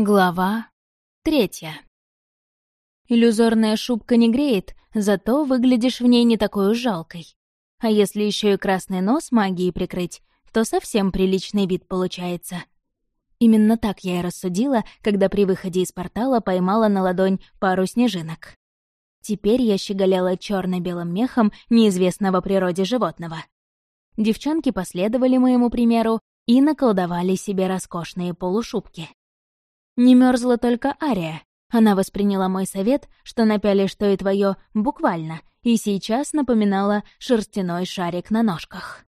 Глава третья. Иллюзорная шубка не греет, зато выглядишь в ней не такой уж жалкой. А если еще и красный нос магией прикрыть, то совсем приличный вид получается. Именно так я и рассудила, когда при выходе из портала поймала на ладонь пару снежинок. Теперь я щеголяла черно белым мехом неизвестного природе животного. Девчонки последовали моему примеру и наколдовали себе роскошные полушубки. Не мерзла только Ария. Она восприняла мой совет, что напялишь то и твое буквально, и сейчас напоминала шерстяной шарик на ножках.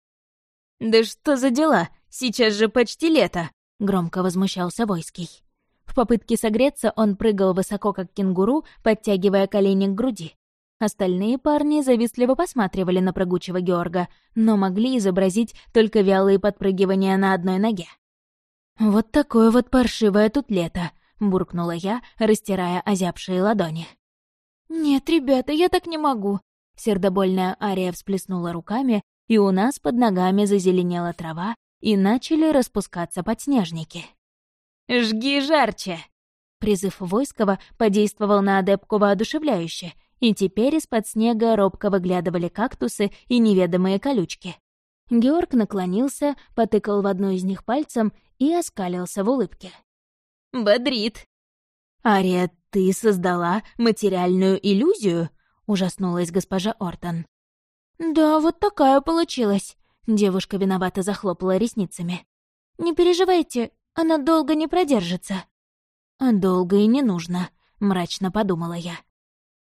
«Да что за дела? Сейчас же почти лето!» — громко возмущался Войский. В попытке согреться он прыгал высоко, как кенгуру, подтягивая колени к груди. Остальные парни завистливо посматривали на прыгучего Георга, но могли изобразить только вялые подпрыгивания на одной ноге. «Вот такое вот паршивое тут лето», — буркнула я, растирая озябшие ладони. «Нет, ребята, я так не могу», — сердобольная Ария всплеснула руками, и у нас под ногами зазеленела трава, и начали распускаться подснежники. «Жги жарче!» Призыв Войского подействовал на адепку воодушевляюще, и теперь из-под снега робко выглядывали кактусы и неведомые колючки. Георг наклонился, потыкал в одну из них пальцем и оскалился в улыбке. «Бодрит!» «Ария, ты создала материальную иллюзию?» — ужаснулась госпожа Ортон. «Да, вот такая получилась», — девушка виновато захлопала ресницами. «Не переживайте, она долго не продержится». «А долго и не нужно», — мрачно подумала я.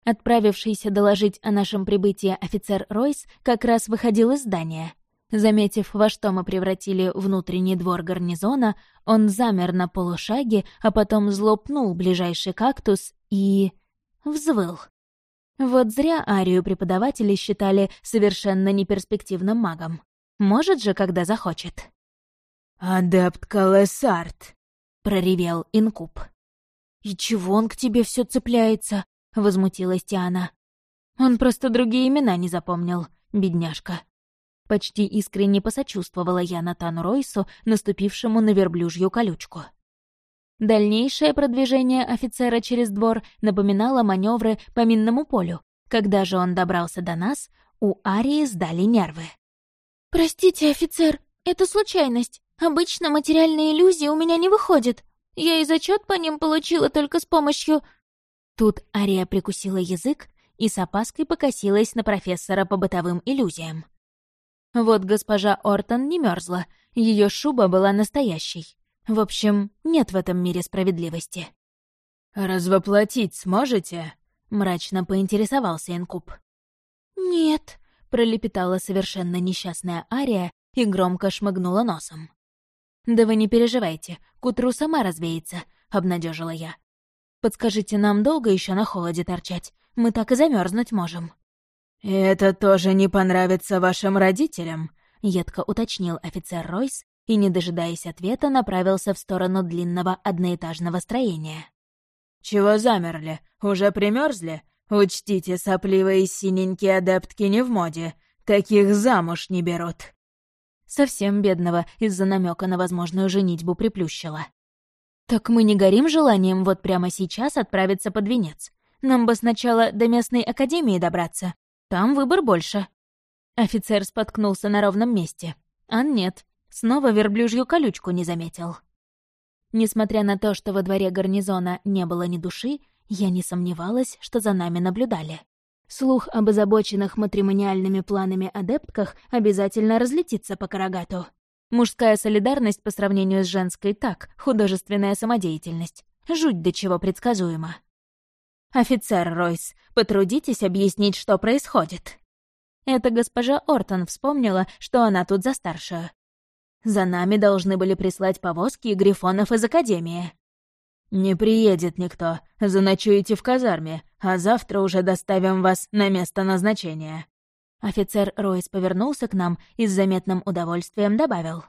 Отправившийся доложить о нашем прибытии офицер Ройс как раз выходил из здания. Заметив, во что мы превратили внутренний двор гарнизона, он замер на полушаге, а потом злопнул ближайший кактус и... взвыл. Вот зря Арию преподаватели считали совершенно неперспективным магом. Может же, когда захочет. «Адепт Калесарт», — проревел Инкуб. «И чего он к тебе все цепляется?» — возмутилась Тиана. «Он просто другие имена не запомнил, бедняжка». Почти искренне посочувствовала я Натану Ройсу, наступившему на верблюжью колючку. Дальнейшее продвижение офицера через двор напоминало маневры по минному полю. Когда же он добрался до нас, у Арии сдали нервы. «Простите, офицер, это случайность. Обычно материальные иллюзии у меня не выходят. Я и зачет по ним получила только с помощью...» Тут Ария прикусила язык и с опаской покосилась на профессора по бытовым иллюзиям. Вот госпожа Ортон не мерзла, ее шуба была настоящей. В общем, нет в этом мире справедливости. «Развоплотить сможете?» — мрачно поинтересовался Инкуб. «Нет», — пролепетала совершенно несчастная Ария и громко шмыгнула носом. «Да вы не переживайте, к утру сама развеется», — обнадежила я. «Подскажите, нам долго еще на холоде торчать? Мы так и замерзнуть можем». «И это тоже не понравится вашим родителям?» — едко уточнил офицер Ройс и, не дожидаясь ответа, направился в сторону длинного одноэтажного строения. «Чего замерли? Уже примерзли? Учтите, сопливые синенькие адептки не в моде. Таких замуж не берут». Совсем бедного из-за намека на возможную женитьбу приплющила. «Так мы не горим желанием вот прямо сейчас отправиться под венец. Нам бы сначала до местной академии добраться, там выбор больше. Офицер споткнулся на ровном месте. А нет, снова верблюжью колючку не заметил. Несмотря на то, что во дворе гарнизона не было ни души, я не сомневалась, что за нами наблюдали. Слух об озабоченных матримониальными планами адептках обязательно разлетится по карагату. Мужская солидарность по сравнению с женской так, художественная самодеятельность. Жуть до чего предсказуема. «Офицер Ройс, потрудитесь объяснить, что происходит». Это госпожа Ортон вспомнила, что она тут за старшую. За нами должны были прислать повозки и грифонов из Академии. «Не приедет никто, заночуете в казарме, а завтра уже доставим вас на место назначения». Офицер Ройс повернулся к нам и с заметным удовольствием добавил.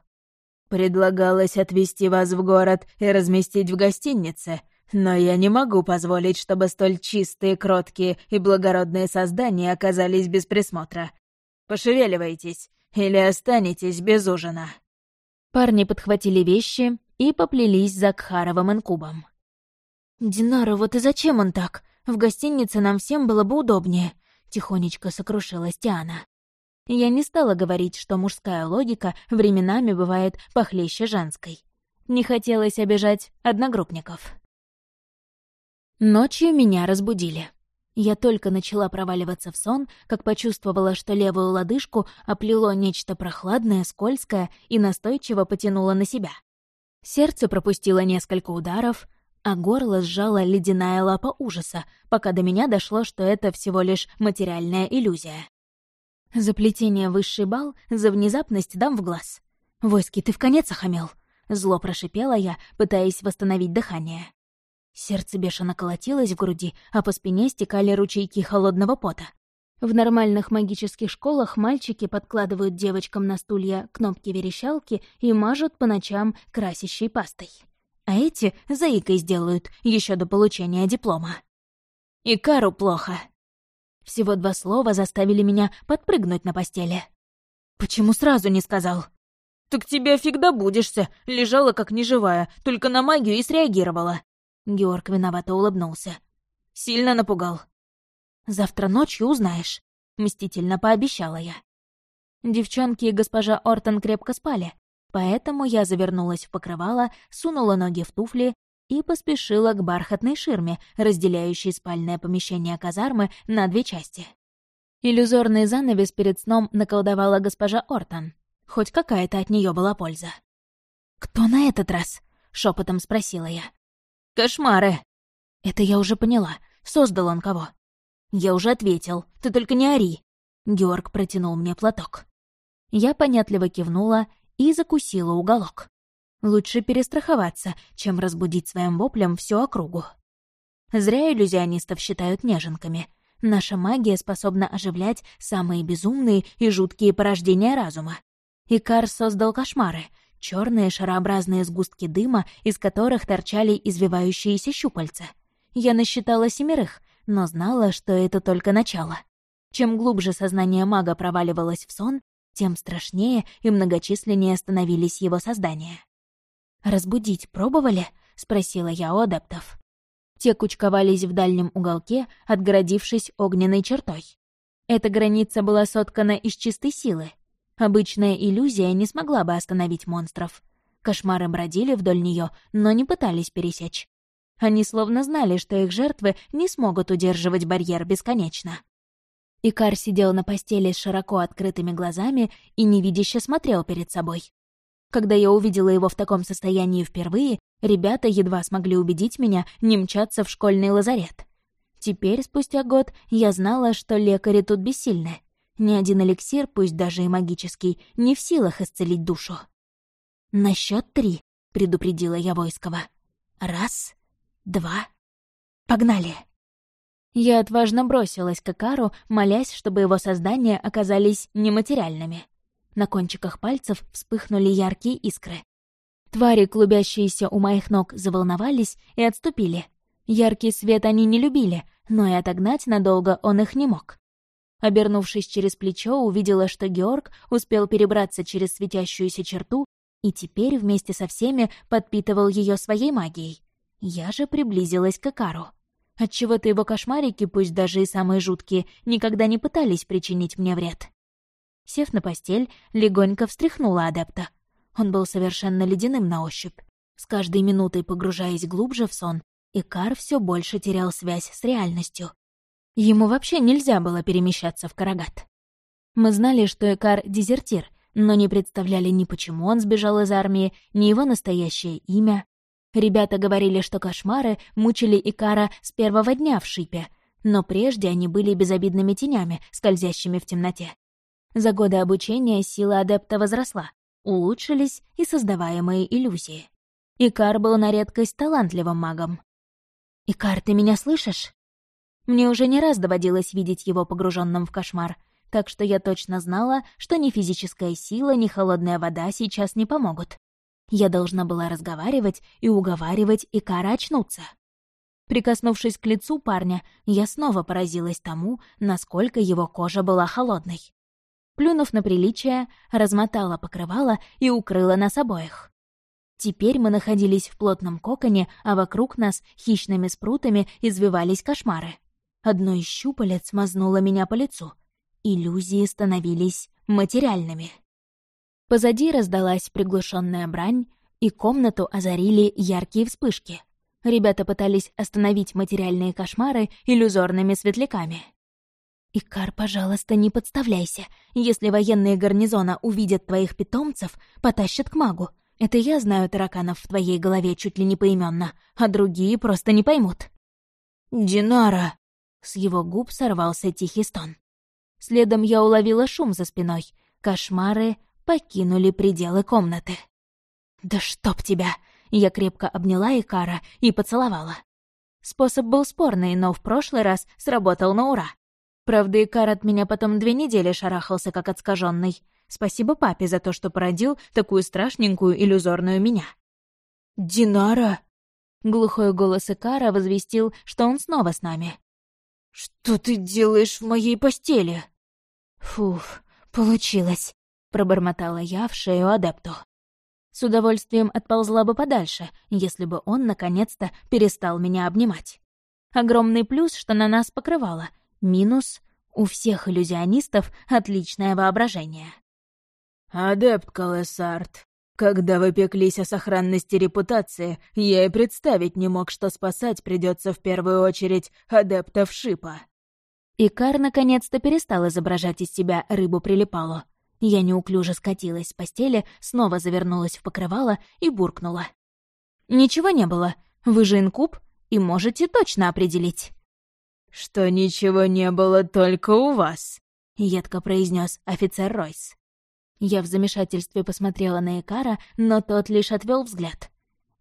«Предлагалось отвезти вас в город и разместить в гостинице, но я не могу позволить, чтобы столь чистые, кроткие и благородные создания оказались без присмотра. Пошевеливайтесь, или останетесь без ужина». Парни подхватили вещи и поплелись за Кхаровым инкубом. «Динара, вот и зачем он так? В гостинице нам всем было бы удобнее», — тихонечко сокрушилась Тиана. Я не стала говорить, что мужская логика временами бывает похлеще женской. Не хотелось обижать одногруппников. Ночью меня разбудили. Я только начала проваливаться в сон, как почувствовала, что левую лодыжку оплело нечто прохладное, скользкое и настойчиво потянуло на себя. Сердце пропустило несколько ударов, а горло сжала ледяная лапа ужаса, пока до меня дошло, что это всего лишь материальная иллюзия. За плетение высший бал, за внезапность дам в глаз. «Войски, ты в конец охамел?» Зло прошипела я, пытаясь восстановить дыхание. Сердце бешено колотилось в груди, а по спине стекали ручейки холодного пота. В нормальных магических школах мальчики подкладывают девочкам на стулья кнопки-верещалки и мажут по ночам красящей пастой. А эти заикой сделают еще до получения диплома. И кару плохо. Всего два слова заставили меня подпрыгнуть на постели. «Почему сразу не сказал?» «Так тебя фиг добудешься. Лежала как неживая, только на магию и среагировала». Георг виновато улыбнулся. «Сильно напугал». «Завтра ночью узнаешь», — мстительно пообещала я. Девчонки и госпожа Ортон крепко спали, поэтому я завернулась в покрывало, сунула ноги в туфли и поспешила к бархатной ширме, разделяющей спальное помещение казармы на две части. Иллюзорный занавес перед сном наколдовала госпожа Ортон. Хоть какая-то от нее была польза. «Кто на этот раз?» — шепотом спросила я. «Кошмары!» «Это я уже поняла. Создал он кого?» «Я уже ответил. Ты только не ори!» Георг протянул мне платок. Я понятливо кивнула и закусила уголок. Лучше перестраховаться, чем разбудить своим воплем всю округу. Зря иллюзионистов считают неженками. Наша магия способна оживлять самые безумные и жуткие порождения разума. Икар создал кошмары, черные шарообразные сгустки дыма, из которых торчали извивающиеся щупальца. Я насчитала семерых, но знала, что это только начало. Чем глубже сознание мага проваливалось в сон, тем страшнее и многочисленнее становились его создания. «Разбудить пробовали?» — спросила я у адептов. Те кучковались в дальнем уголке, отгородившись огненной чертой. Эта граница была соткана из чистой силы, Обычная иллюзия не смогла бы остановить монстров. Кошмары бродили вдоль нее, но не пытались пересечь. Они словно знали, что их жертвы не смогут удерживать барьер бесконечно. Икар сидел на постели с широко открытыми глазами и невидяще смотрел перед собой. Когда я увидела его в таком состоянии впервые, ребята едва смогли убедить меня не мчаться в школьный лазарет. Теперь, спустя год, я знала, что лекари тут бессильны. Ни один эликсир, пусть даже и магический, не в силах исцелить душу. «На счет три», — предупредила я Войского. «Раз, два, погнали!» Я отважно бросилась к Акару, молясь, чтобы его создания оказались нематериальными. На кончиках пальцев вспыхнули яркие искры. Твари, клубящиеся у моих ног, заволновались и отступили. Яркий свет они не любили, но и отогнать надолго он их не мог. Обернувшись через плечо, увидела, что Георг успел перебраться через светящуюся черту и теперь вместе со всеми подпитывал ее своей магией. Я же приблизилась к Экару. Отчего-то его кошмарики, пусть даже и самые жуткие, никогда не пытались причинить мне вред. Сев на постель, легонько встряхнула адепта. Он был совершенно ледяным на ощупь. С каждой минутой погружаясь глубже в сон, Икар все больше терял связь с реальностью. Ему вообще нельзя было перемещаться в Карагат. Мы знали, что Экар — дезертир, но не представляли ни почему он сбежал из армии, ни его настоящее имя. Ребята говорили, что кошмары мучили Икара с первого дня в шипе, но прежде они были безобидными тенями, скользящими в темноте. За годы обучения сила адепта возросла, улучшились и создаваемые иллюзии. Икар был на редкость талантливым магом. «Икар, ты меня слышишь?» Мне уже не раз доводилось видеть его погруженным в кошмар, так что я точно знала, что ни физическая сила, ни холодная вода сейчас не помогут. Я должна была разговаривать и уговаривать Икара очнуться. Прикоснувшись к лицу парня, я снова поразилась тому, насколько его кожа была холодной. Плюнув на приличие, размотала покрывало и укрыла нас обоих. Теперь мы находились в плотном коконе, а вокруг нас хищными спрутами извивались кошмары. Одно из щупалец мазнуло меня по лицу. Иллюзии становились материальными. Позади раздалась приглушенная брань, и комнату озарили яркие вспышки. Ребята пытались остановить материальные кошмары иллюзорными светляками. «Икар, пожалуйста, не подставляйся. Если военные гарнизона увидят твоих питомцев, потащат к магу. Это я знаю тараканов в твоей голове чуть ли не поименно, а другие просто не поймут». «Динара!» С его губ сорвался тихий стон. Следом я уловила шум за спиной. Кошмары покинули пределы комнаты. «Да чтоб тебя!» Я крепко обняла Икара и поцеловала. Способ был спорный, но в прошлый раз сработал на ура. Правда, Икар от меня потом две недели шарахался, как отскаженный. Спасибо папе за то, что породил такую страшненькую иллюзорную меня. «Динара!» Глухой голос Икара возвестил, что он снова с нами. «Что ты делаешь в моей постели?» «Фуф, получилось», — пробормотала я в шею адепту. С удовольствием отползла бы подальше, если бы он, наконец-то, перестал меня обнимать. Огромный плюс, что на нас покрывало. Минус — у всех иллюзионистов отличное воображение. «Адепт Калесарт, когда вы пеклись о сохранности репутации, я и представить не мог, что спасать придется в первую очередь адептов Шипа». Икар наконец-то перестал изображать из себя рыбу-прилипалу. Я неуклюже скатилась с постели, снова завернулась в покрывало и буркнула. «Ничего не было. Вы же инкуб и можете точно определить». «Что ничего не было только у вас», — едко произнес офицер Ройс. Я в замешательстве посмотрела на Экара, но тот лишь отвел взгляд.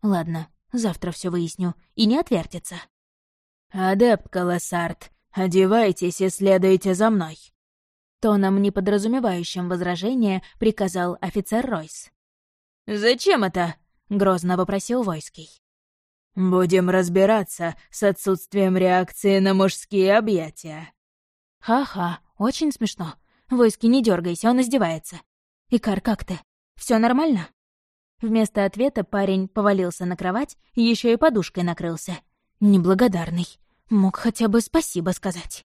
Ладно, завтра все выясню, и не отвертится. «Адепт Колоссард, одевайтесь и следуйте за мной», Тоном, не подразумевающим возражения, приказал офицер Ройс. «Зачем это?» — грозно вопросил Войский. «Будем разбираться с отсутствием реакции на мужские объятия». «Ха-ха, очень смешно. Войский, не дергайся, он издевается. «Икар, как ты? Все нормально?» Вместо ответа парень повалился на кровать, еще и подушкой накрылся. Неблагодарный. Мог хотя бы спасибо сказать.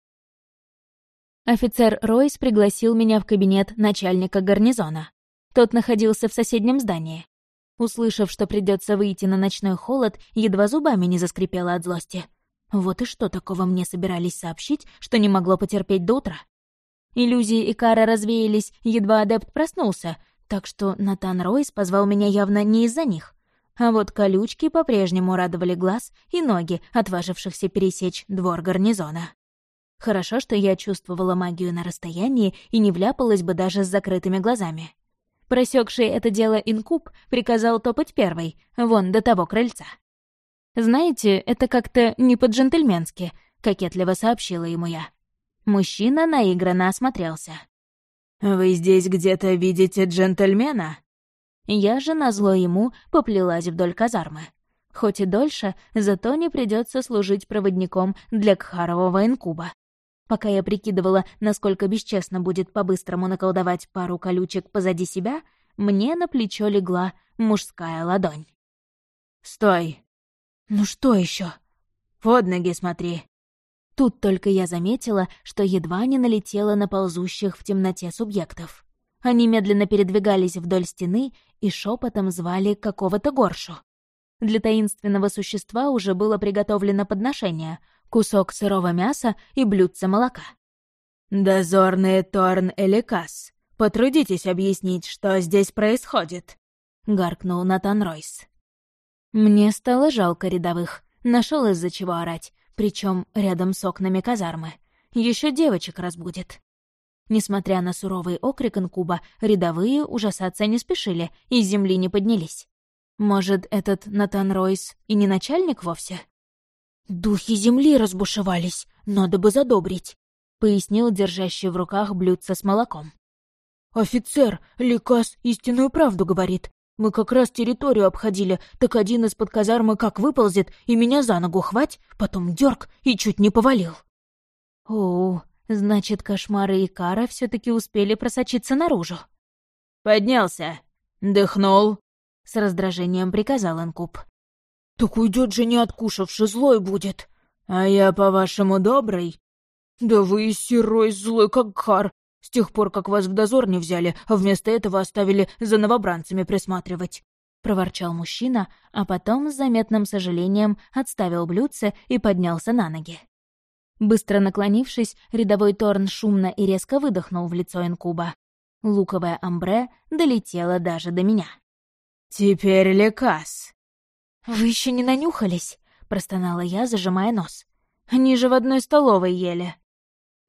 Офицер Ройс пригласил меня в кабинет начальника гарнизона. Тот находился в соседнем здании. Услышав, что придется выйти на ночной холод, едва зубами не заскрипела от злости. Вот и что такого мне собирались сообщить, что не могло потерпеть до утра? Иллюзии Икара развеялись, едва адепт проснулся, так что Натан Ройс позвал меня явно не из-за них. А вот колючки по-прежнему радовали глаз и ноги, отважившихся пересечь двор гарнизона. Хорошо, что я чувствовала магию на расстоянии и не вляпалась бы даже с закрытыми глазами. Просекший это дело инкуб приказал топать первой, вон до того крыльца. «Знаете, это как-то не по-джентльменски», — кокетливо сообщила ему я. Мужчина наигранно осмотрелся. «Вы здесь где-то видите джентльмена?» Я же назло ему поплелась вдоль казармы. Хоть и дольше, зато не придется служить проводником для Кхарового инкуба. Пока я прикидывала, насколько бесчестно будет по-быстрому наколдовать пару колючек позади себя, мне на плечо легла мужская ладонь. «Стой!» «Ну что еще? «Под ноги смотри!» Тут только я заметила, что едва не налетела на ползущих в темноте субъектов. Они медленно передвигались вдоль стены и шепотом звали какого-то горшу. Для таинственного существа уже было приготовлено подношение — кусок сырого мяса и блюдце молока. «Дозорные Торн Эликас, потрудитесь объяснить, что здесь происходит», — гаркнул Натан Ройс. Мне стало жалко рядовых, нашел из-за чего орать, причем рядом с окнами казармы. Еще девочек разбудит. Несмотря на суровый окрик инкуба, рядовые ужасаться не спешили и с земли не поднялись. Может, этот Натан Ройс и не начальник вовсе? «Духи земли разбушевались, надо бы задобрить», — пояснил держащий в руках блюдце с молоком. «Офицер, Ликас истинную правду говорит. Мы как раз территорию обходили, так один из-под казармы как выползет и меня за ногу хвать, потом дерг и чуть не повалил. О, значит, кошмары и кара все таки успели просочиться наружу. Поднялся, дыхнул, С раздражением приказал Инкуб. «Так уйдет же не откушавши, злой будет». «А я, по-вашему, добрый?» «Да вы и серой злой, как хар. С тех пор, как вас в дозор не взяли, а вместо этого оставили за новобранцами присматривать проворчал мужчина, а потом с заметным сожалением отставил блюдце и поднялся на ноги. Быстро наклонившись, рядовой Торн шумно и резко выдохнул в лицо инкуба. Луковое амбре долетело даже до меня. «Теперь лекас!» «Вы еще не нанюхались?» — простонала я, зажимая нос. «Они же в одной столовой ели».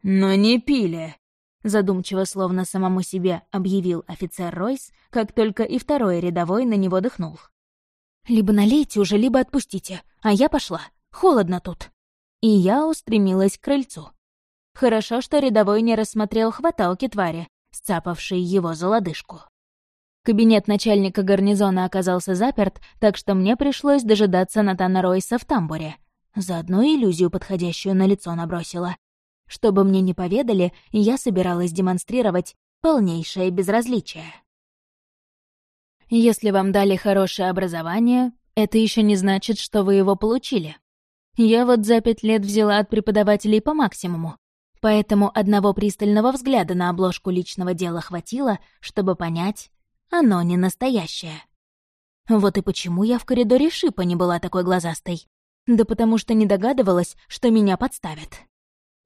«Но не пили», задумчиво, словно самому себе, объявил офицер Ройс, как только и второй рядовой на него дыхнул. «Либо налейте уже, либо отпустите, а я пошла. Холодно тут». И я устремилась к крыльцу. Хорошо, что рядовой не рассмотрел хваталки твари, сцапавшей его за лодыжку. Кабинет начальника гарнизона оказался заперт, так что мне пришлось дожидаться Натана Ройса в тамбуре. Заодно иллюзию подходящую на лицо набросила. Чтобы мне не поведали, я собиралась демонстрировать полнейшее безразличие. Если вам дали хорошее образование, это еще не значит, что вы его получили. Я вот за пять лет взяла от преподавателей по максимуму, поэтому одного пристального взгляда на обложку личного дела хватило, чтобы понять, оно не настоящее. Вот и почему я в коридоре Шипа не была такой глазастой. Да потому что не догадывалась, что меня подставят.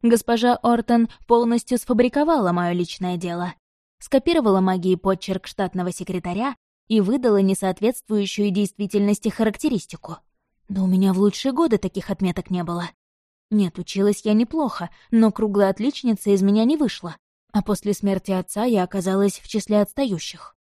Госпожа Ортон полностью сфабриковала мое личное дело, скопировала магии подчерк штатного секретаря и выдала несоответствующую действительности характеристику. Да у меня в лучшие годы таких отметок не было. Нет, училась я неплохо, но круглая отличница из меня не вышла, а после смерти отца я оказалась в числе отстающих.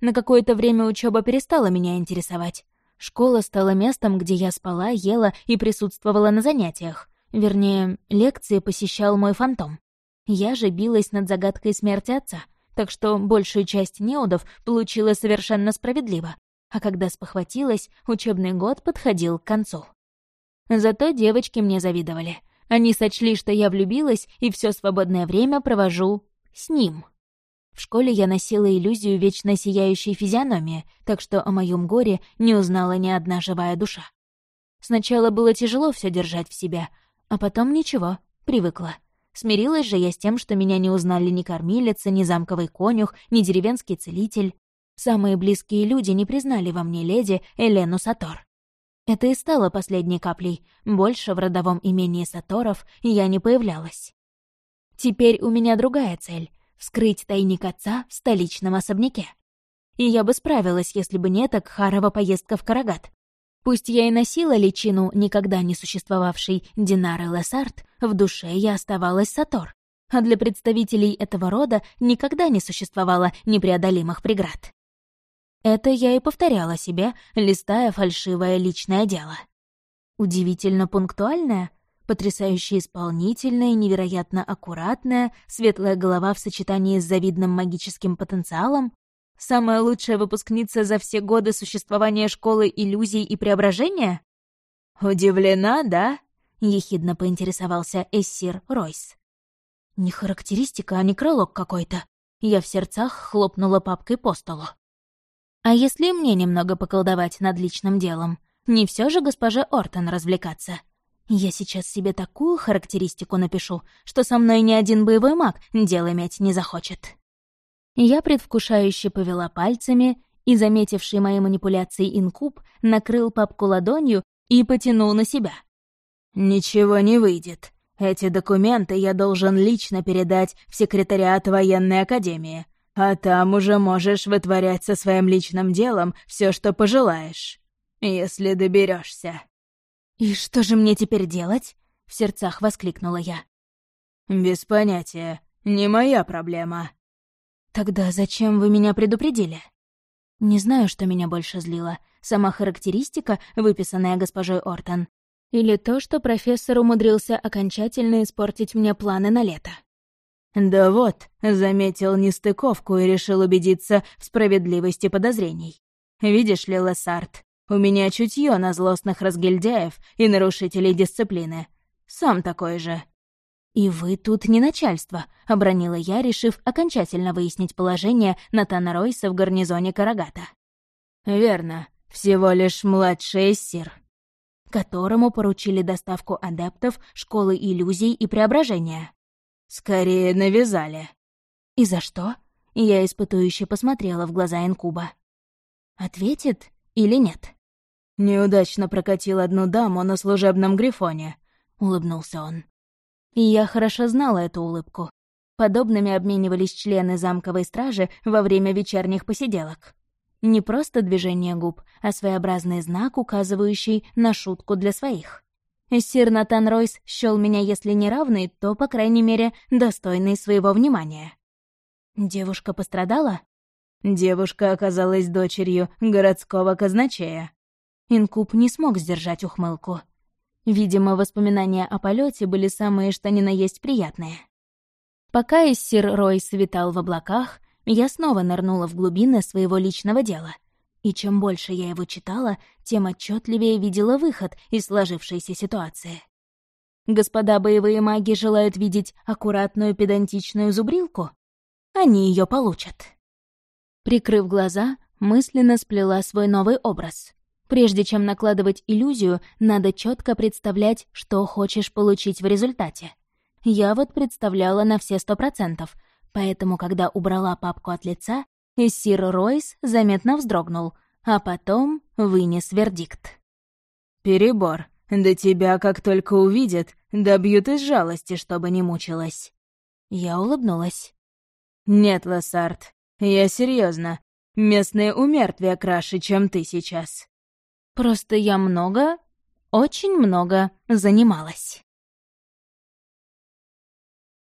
На какое-то время учеба перестала меня интересовать. Школа стала местом, где я спала, ела и присутствовала на занятиях, Вернее, лекции посещал мой фантом. Я же билась над загадкой смерти отца, так что большую часть неудов получила совершенно справедливо. А когда спохватилась, учебный год подходил к концу. Зато девочки мне завидовали. Они сочли, что я влюбилась и все свободное время провожу с ним. В школе я носила иллюзию вечно сияющей физиономии, так что о моем горе не узнала ни одна живая душа. Сначала было тяжело все держать в себе, а потом ничего, привыкла. Смирилась же я с тем, что меня не узнали ни кормилица, ни замковый конюх, ни деревенский целитель. Самые близкие люди не признали во мне леди Элену Сатор. Это и стало последней каплей. Больше в родовом имении Саторов я не появлялась. Теперь у меня другая цель — вскрыть тайник отца в столичном особняке. И я бы справилась, если бы не так Харова поездка в Карагат. Пусть я и носила личину никогда не существовавшей Динары Лессард, в душе я оставалась Сатор, а для представителей этого рода никогда не существовало непреодолимых преград. Это я и повторяла себе, листая фальшивое личное дело. Удивительно пунктуальное, потрясающе исполнительная, невероятно аккуратная, светлая голова в сочетании с завидным магическим потенциалом, Самая лучшая выпускница за все годы существования школы иллюзий и преображения? «Удивлена, да?» — ехидно поинтересовался Эссир Ройс. «Не характеристика, а некролог какой-то». Я в сердцах хлопнула папкой по столу. «А если мне немного поколдовать над личным делом? Не все же госпоже Ортон развлекаться. Я сейчас себе такую характеристику напишу, что со мной ни один боевой маг дело иметь не захочет». Я предвкушающе повела пальцами, и, заметивший мои манипуляции инкуб, накрыл папку ладонью и потянул на себя. «Ничего не выйдет. Эти документы я должен лично передать в секретариат военной академии, а там уже можешь вытворять со своим личным делом все, что пожелаешь, если доберешься. «И что же мне теперь делать?» — в сердцах воскликнула я. «Без понятия. Не моя проблема», «Тогда зачем вы меня предупредили?» Не знаю, что меня больше злило. Сама характеристика, выписанная госпожой Ортон. Или то, что профессор умудрился окончательно испортить мне планы на лето. «Да вот», — заметил нестыковку и решил убедиться в справедливости подозрений. «Видишь ли, Лессард, у меня чутье на злостных разгильдяев и нарушителей дисциплины. Сам такой же. «И вы тут не начальство», — обронила я, решив окончательно выяснить положение Натана Ройса в гарнизоне Карагата. «Верно, всего лишь младший эссир», которому поручили доставку адептов школы иллюзий и преображения. «Скорее навязали». «И за что?» Я испытующе посмотрела в глаза Инкуба. «Ответит или нет?» «Неудачно прокатил одну даму на служебном грифоне», — улыбнулся он. И я хорошо знала эту улыбку. Подобными обменивались члены замковой стражи во время вечерних посиделок. Не просто движение губ, а своеобразный знак, указывающий на шутку для своих. Сир Натан Ройс счёл меня, если не равный, то, по крайней мере, достойный своего внимания. Девушка пострадала? Девушка оказалась дочерью городского казначея. Инкуб не смог сдержать ухмылку. Видимо, воспоминания о полете были самые что ни на есть приятные. Пока Иссир Ройс витал в облаках, я снова нырнула в глубины своего личного дела. И чем больше я его читала, тем отчетливее видела выход из сложившейся ситуации. Господа боевые маги желают видеть аккуратную педантичную зубрилку? Они ее получат. Прикрыв глаза, мысленно сплела свой новый образ. Прежде чем накладывать иллюзию, надо четко представлять, что хочешь получить в результате. Я вот представляла на все сто процентов — Поэтому, когда убрала папку от лица, Эссир Ройс заметно вздрогнул, а потом вынес вердикт. «Перебор. Да тебя, как только увидят, добьют из жалости, чтобы не мучилась». Я улыбнулась. «Нет, Лассард, я серьезно. Местные умертвия краше, чем ты сейчас». «Просто я много, очень много занималась».